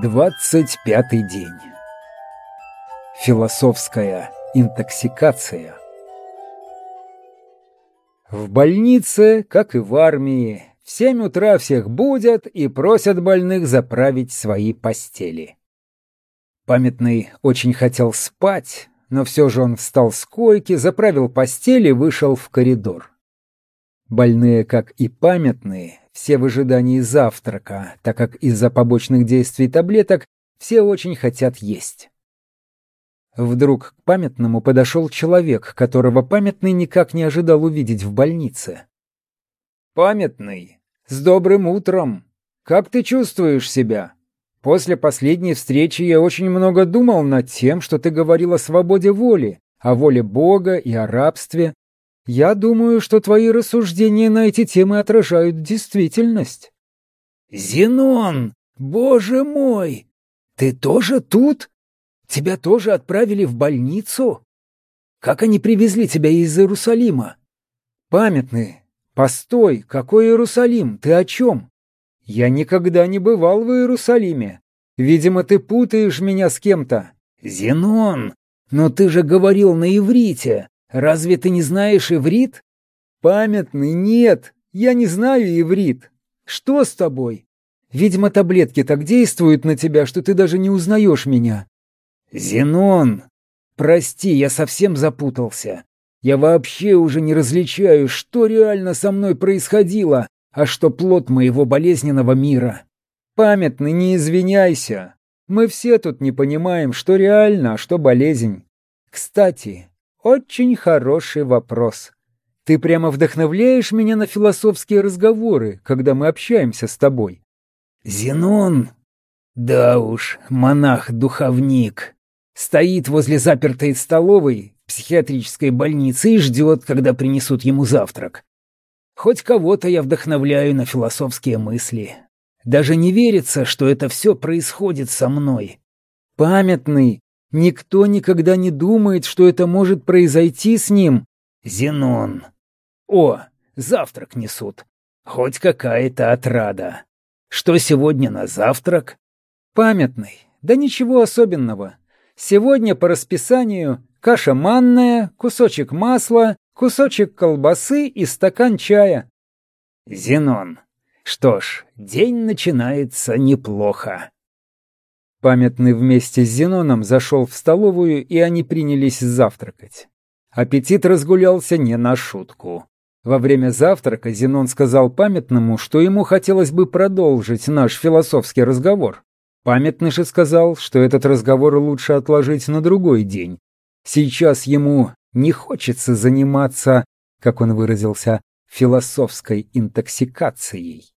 Двадцать пятый день. Философская интоксикация. В больнице, как и в армии, в семь утра всех будят и просят больных заправить свои постели. Памятный очень хотел спать, но все же он встал с койки, заправил постель и вышел в коридор. Больные, как и памятные, все в ожидании завтрака, так как из-за побочных действий таблеток все очень хотят есть. Вдруг к памятному подошел человек, которого памятный никак не ожидал увидеть в больнице. «Памятный, с добрым утром! Как ты чувствуешь себя? После последней встречи я очень много думал над тем, что ты говорил о свободе воли, о воле Бога и о рабстве, я думаю, что твои рассуждения на эти темы отражают действительность. Зенон, боже мой! Ты тоже тут? Тебя тоже отправили в больницу? Как они привезли тебя из Иерусалима? Памятные. Постой, какой Иерусалим? Ты о чем? Я никогда не бывал в Иерусалиме. Видимо, ты путаешь меня с кем-то. Зенон, но ты же говорил на иврите. Разве ты не знаешь иврит? Памятный, нет, я не знаю иврит. Что с тобой? Видимо, таблетки так действуют на тебя, что ты даже не узнаешь меня. Зенон, прости, я совсем запутался. Я вообще уже не различаю, что реально со мной происходило, а что плод моего болезненного мира. Памятный, не извиняйся. Мы все тут не понимаем, что реально, а что болезнь. Кстати, очень хороший вопрос. Ты прямо вдохновляешь меня на философские разговоры, когда мы общаемся с тобой. Зенон? Да уж, монах-духовник. Стоит возле запертой столовой психиатрической больницы и ждет, когда принесут ему завтрак. Хоть кого-то я вдохновляю на философские мысли. Даже не верится, что это все происходит со мной. Памятный, Никто никогда не думает, что это может произойти с ним. Зенон. О, завтрак несут. Хоть какая-то отрада. Что сегодня на завтрак? Памятный. Да ничего особенного. Сегодня по расписанию каша манная, кусочек масла, кусочек колбасы и стакан чая. Зенон. Что ж, день начинается неплохо. Памятный вместе с Зеноном зашел в столовую, и они принялись завтракать. Аппетит разгулялся не на шутку. Во время завтрака Зенон сказал памятному, что ему хотелось бы продолжить наш философский разговор. Памятный же сказал, что этот разговор лучше отложить на другой день. Сейчас ему не хочется заниматься, как он выразился, философской интоксикацией.